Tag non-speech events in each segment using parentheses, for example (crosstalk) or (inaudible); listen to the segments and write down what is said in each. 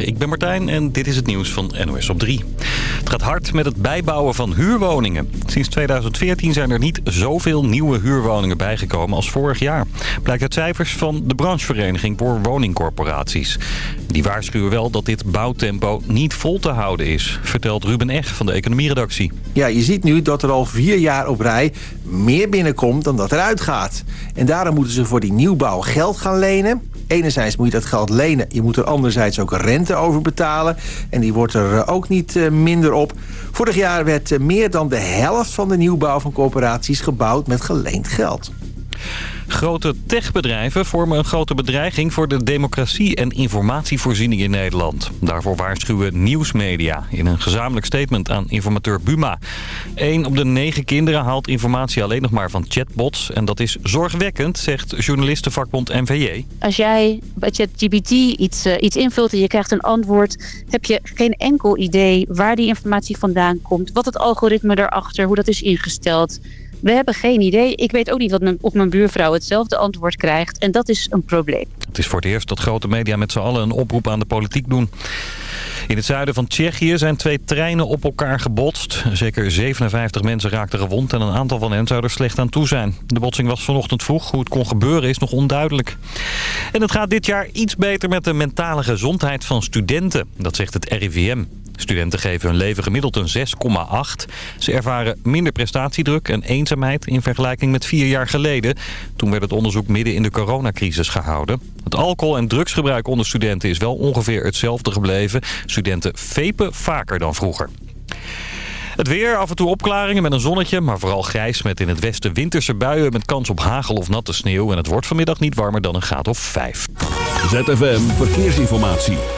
Ik ben Martijn en dit is het nieuws van NOS op 3. Het gaat hard met het bijbouwen van huurwoningen. Sinds 2014 zijn er niet zoveel nieuwe huurwoningen bijgekomen als vorig jaar. Blijkt uit cijfers van de branchevereniging voor woningcorporaties. Die waarschuwen wel dat dit bouwtempo niet vol te houden is, vertelt Ruben Ech van de economieredactie. Ja, je ziet nu dat er al vier jaar op rij meer binnenkomt dan dat eruit gaat. En daarom moeten ze voor die nieuwbouw geld gaan lenen. Enerzijds moet je dat geld lenen. Je moet er anderzijds ook rente over betalen. En die wordt er eh, ook niet eh, minder op. Vorig jaar werd eh, meer dan de helft van de nieuwbouw van corporaties gebouwd met geleend geld. Grote techbedrijven vormen een grote bedreiging voor de democratie en informatievoorziening in Nederland. Daarvoor waarschuwen nieuwsmedia in een gezamenlijk statement aan informateur Buma. Eén op de negen kinderen haalt informatie alleen nog maar van chatbots. En dat is zorgwekkend, zegt journalistenvakbond NVJ. Als jij bij ChatGPT iets, uh, iets invult en je krijgt een antwoord... heb je geen enkel idee waar die informatie vandaan komt... wat het algoritme erachter, hoe dat is ingesteld... We hebben geen idee. Ik weet ook niet wat mijn, of mijn buurvrouw hetzelfde antwoord krijgt. En dat is een probleem. Het is voor het eerst dat grote media met z'n allen een oproep aan de politiek doen. In het zuiden van Tsjechië zijn twee treinen op elkaar gebotst. Zeker 57 mensen raakten gewond en een aantal van hen zou er slecht aan toe zijn. De botsing was vanochtend vroeg. Hoe het kon gebeuren is nog onduidelijk. En het gaat dit jaar iets beter met de mentale gezondheid van studenten. Dat zegt het RIVM. Studenten geven hun leven gemiddeld een 6,8. Ze ervaren minder prestatiedruk en eenzaamheid in vergelijking met vier jaar geleden. Toen werd het onderzoek midden in de coronacrisis gehouden. Het alcohol- en drugsgebruik onder studenten is wel ongeveer hetzelfde gebleven. Studenten vepen vaker dan vroeger. Het weer, af en toe opklaringen met een zonnetje, maar vooral grijs met in het westen winterse buien met kans op hagel of natte sneeuw. En het wordt vanmiddag niet warmer dan een graad of 5. ZFM Verkeersinformatie.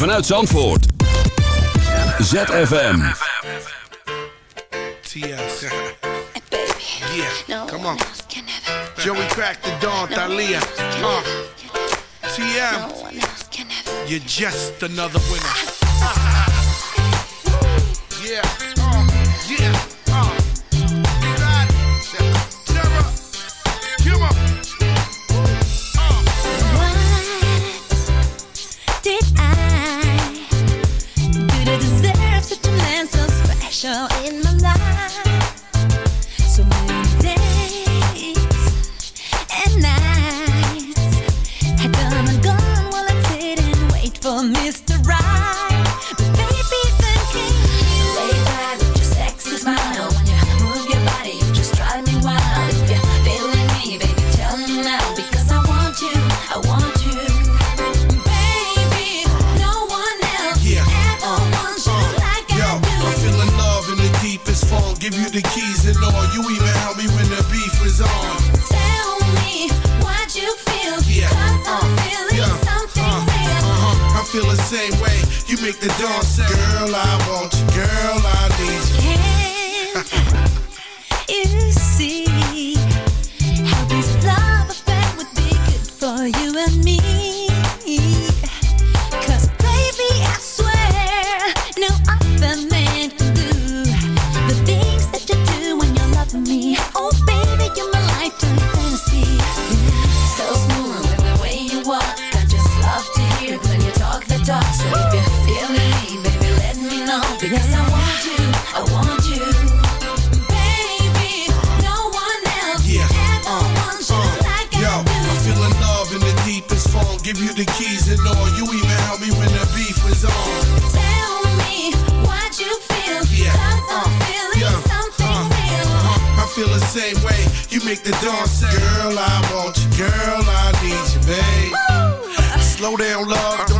Vanuit Zandvoort. ZFM. TS. yeah, come on. Joey cracked the dawn, Thalia. Uh, TM. You're just another winner. (laughs) yeah, because I want you. I want you. Baby, no one else Yeah. ever uh, wants you uh, like Yo, I do. I'm feeling love in the deepest form. Give you the keys and all. You even help me when the beef was on. Tell me what you feel, Yeah. 'cause I'm uh, feeling yeah. something real. Uh-huh. I feel the same way. You make the dawn say, Girl, I want you. Girl, I need you, babe. Slow down, love. Uh-huh. Don't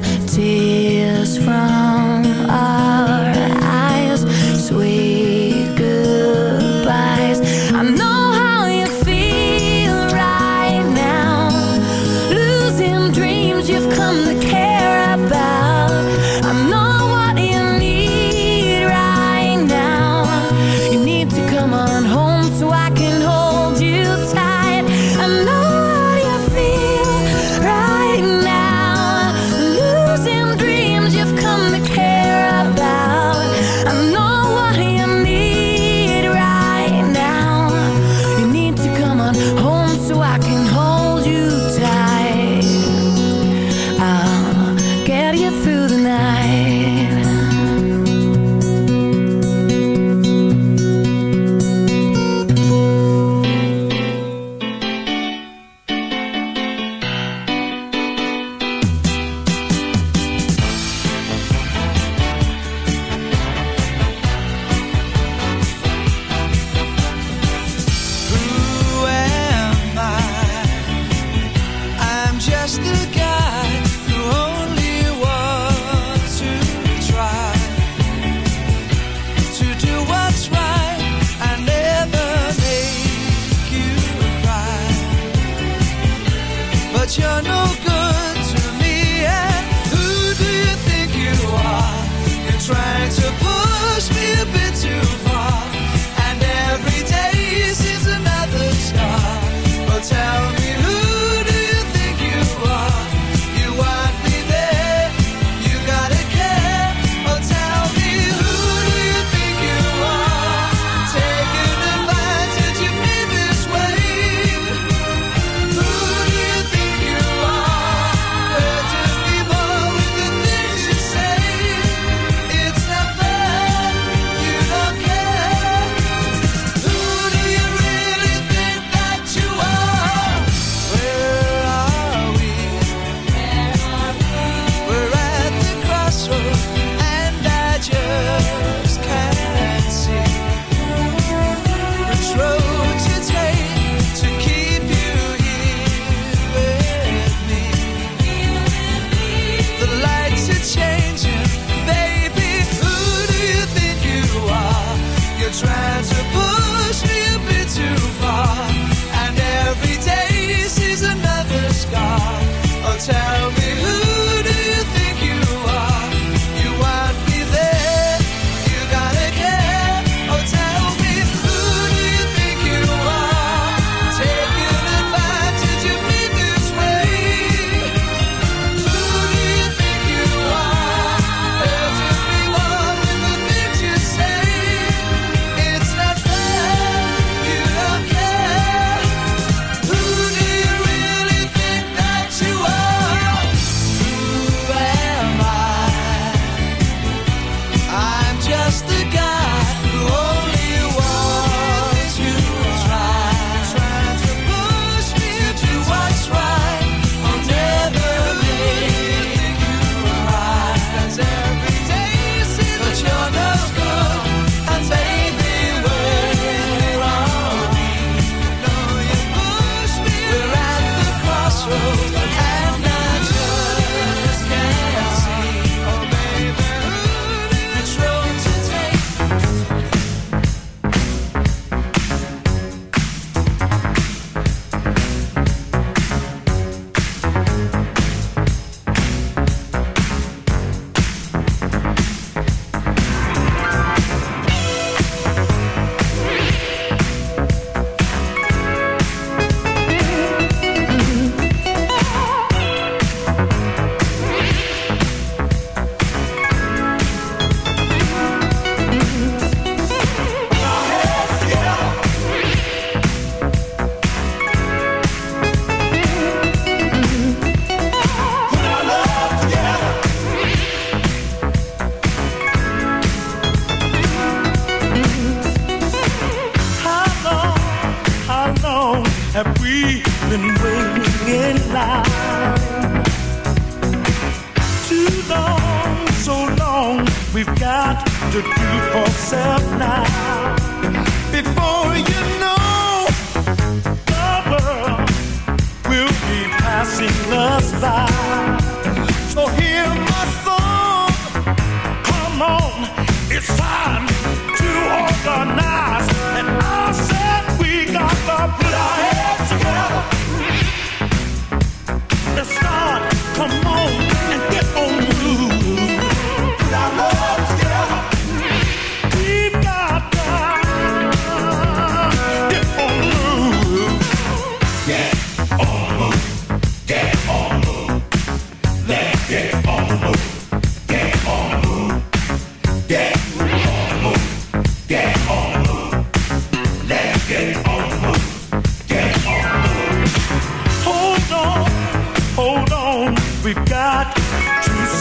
te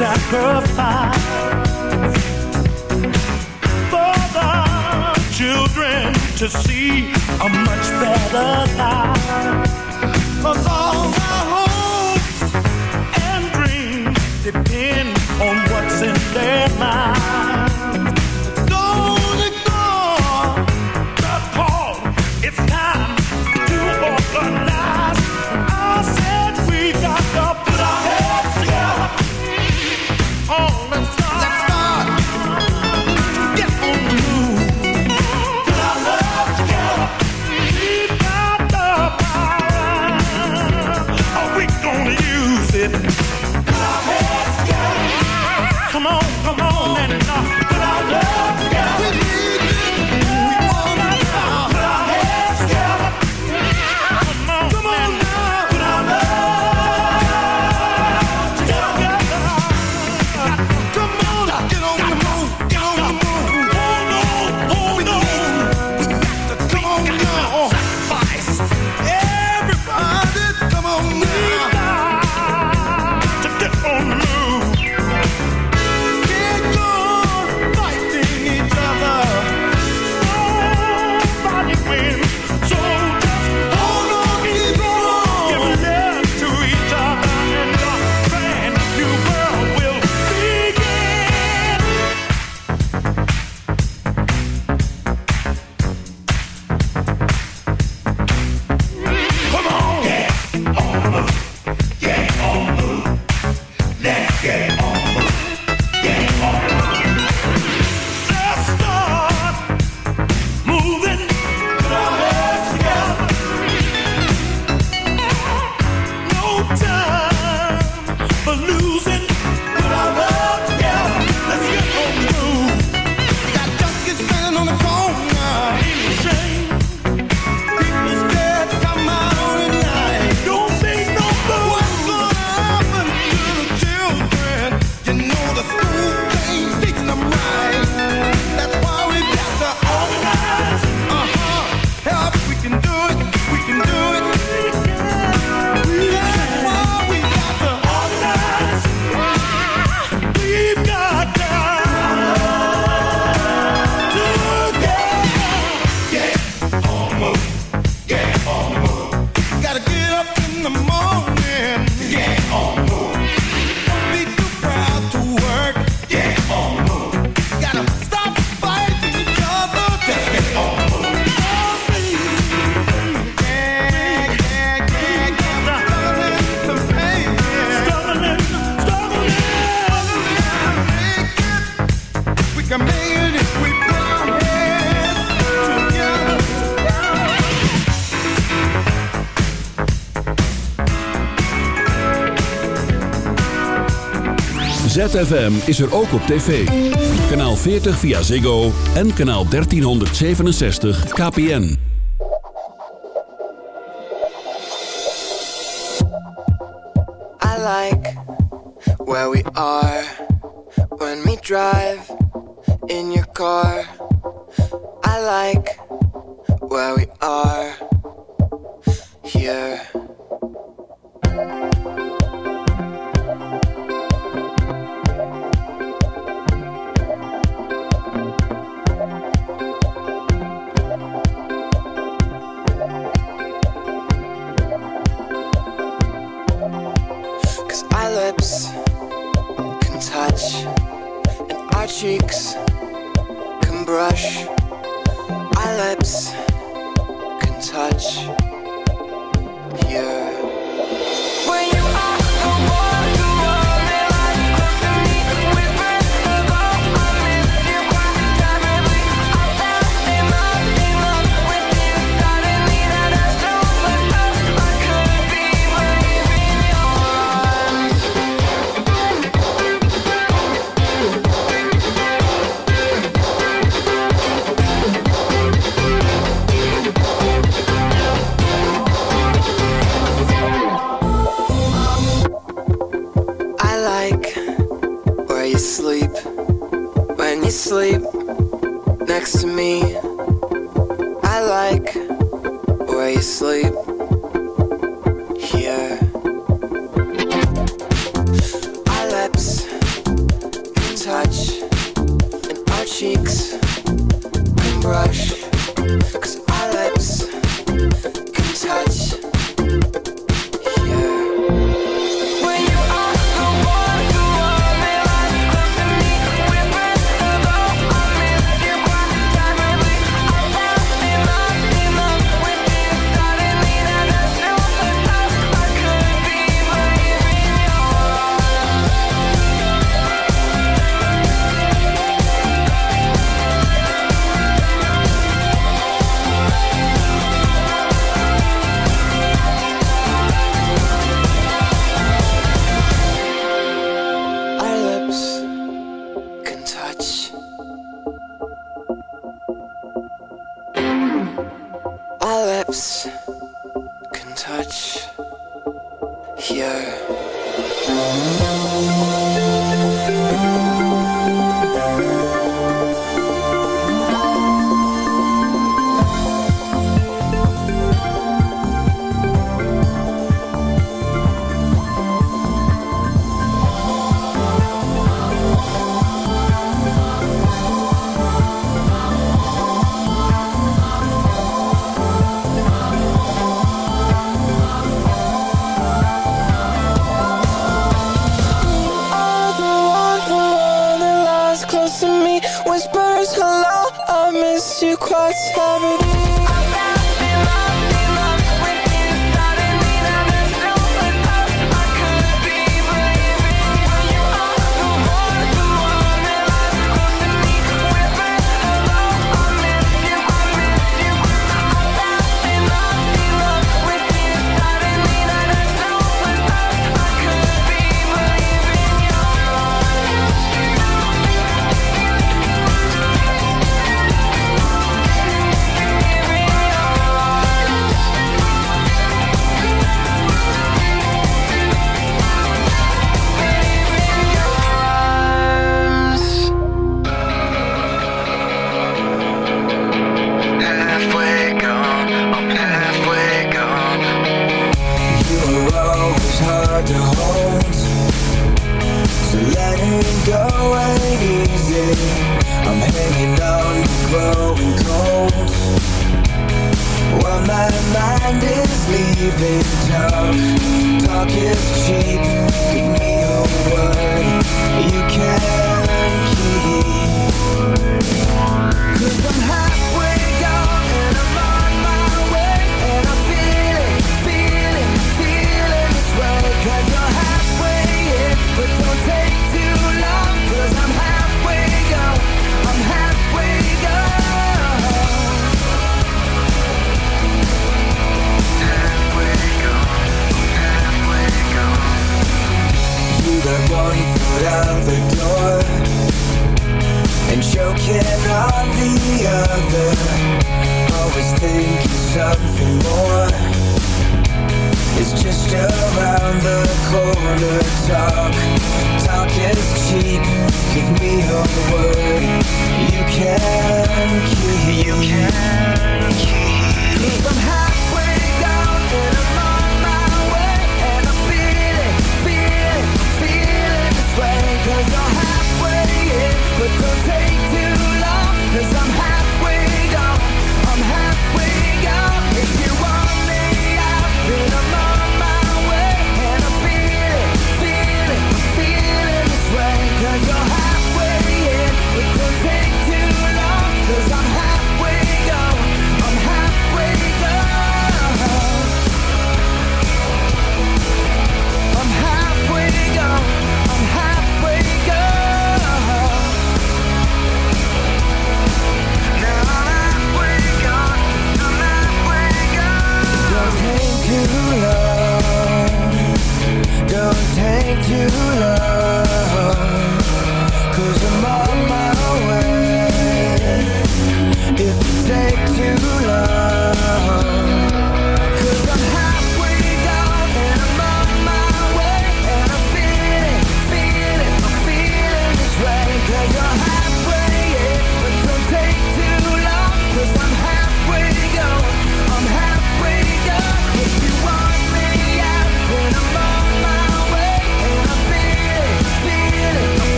sacrifice for the children to see a much better life. Cause all my hopes and dreams depend on what's in their mind. Don't ignore the call. It's time to open. ZFM is er ook op tv. Kanaal 40 via Ziggo en kanaal 1367 KPN. I like where we are when we drive in your car. I like where we are here. Cheeks can brush. Lips can touch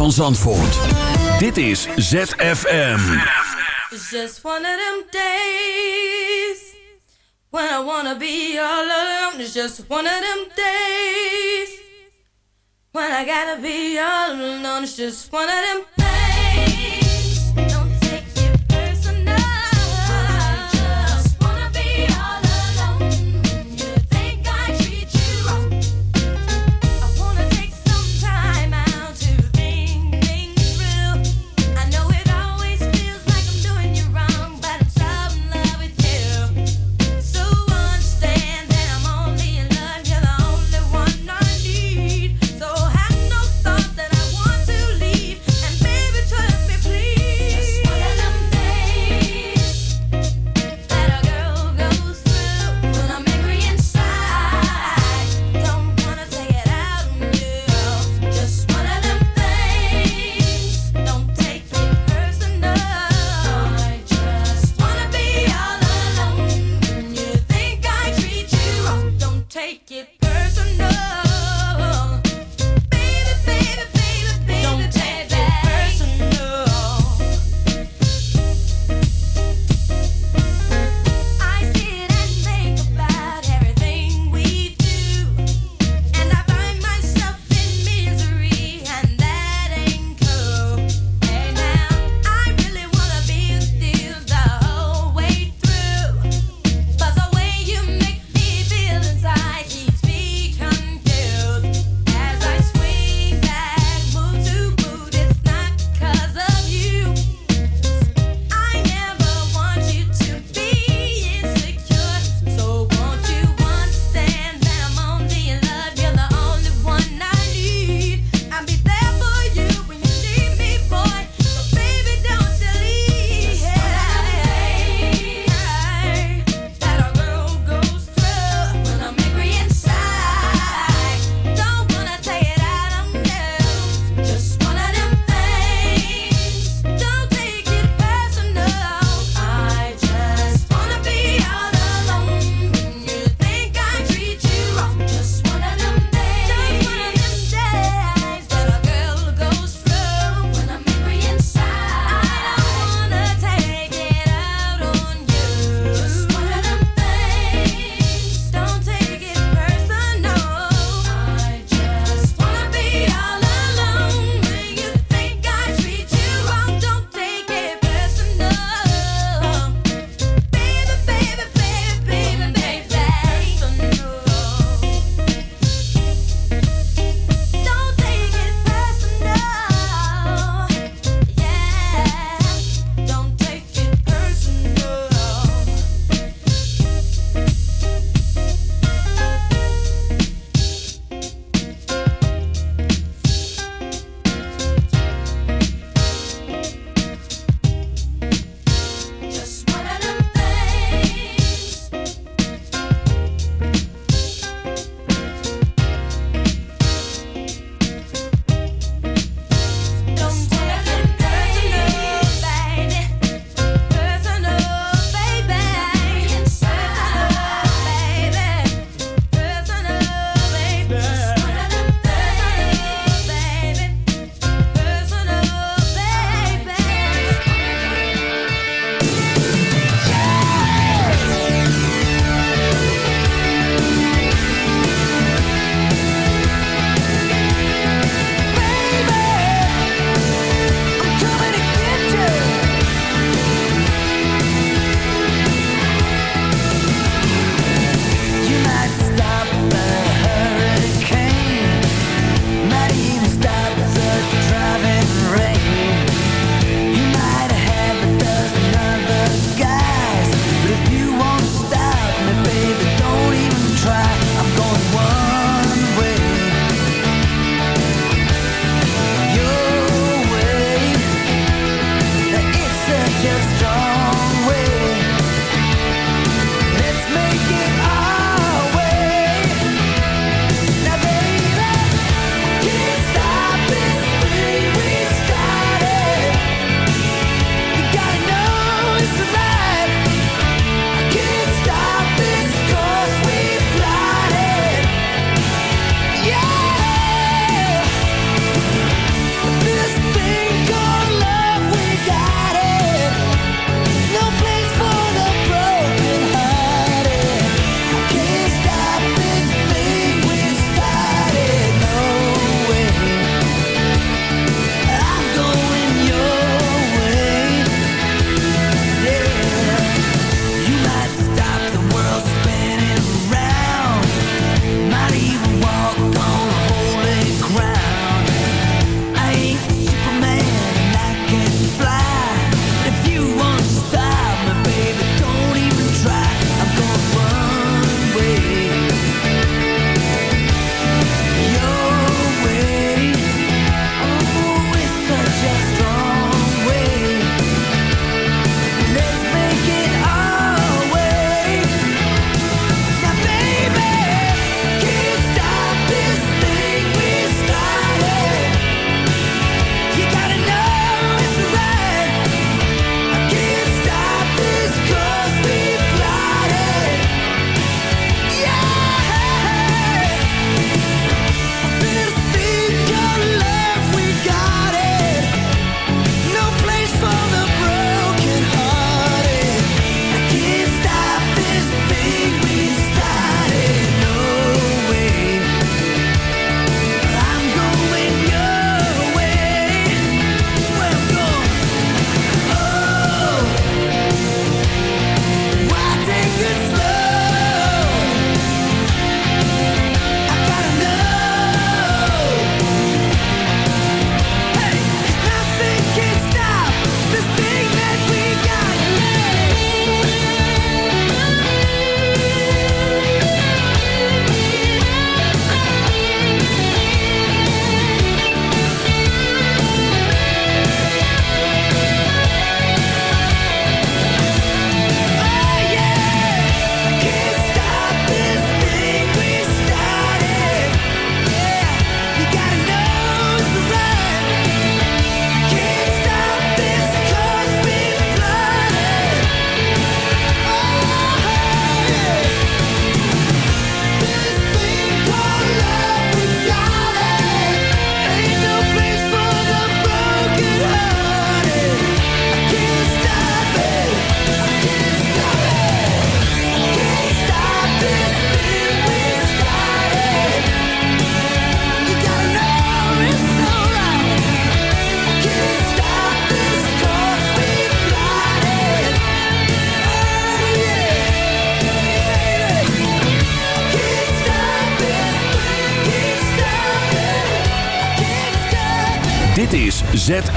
van Zandvoort. Dit is ZFM. It's just one of them days When I wanna be all alone It's just one of them days When I gotta be all alone It's just one of them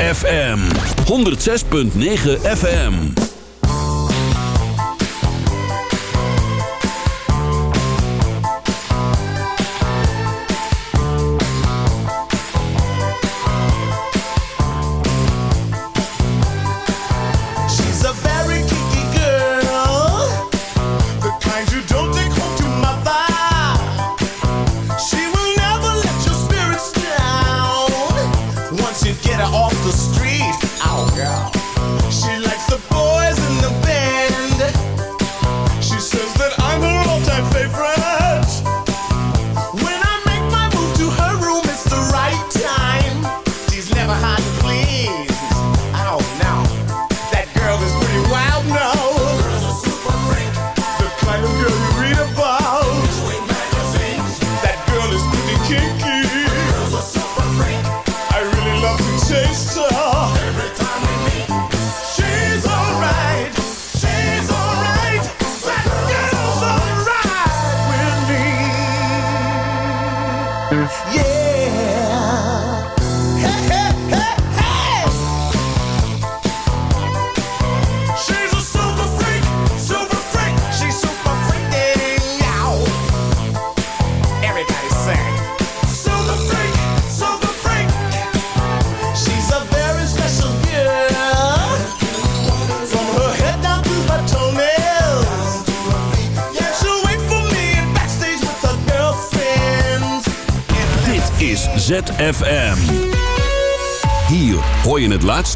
FM 106.9 FM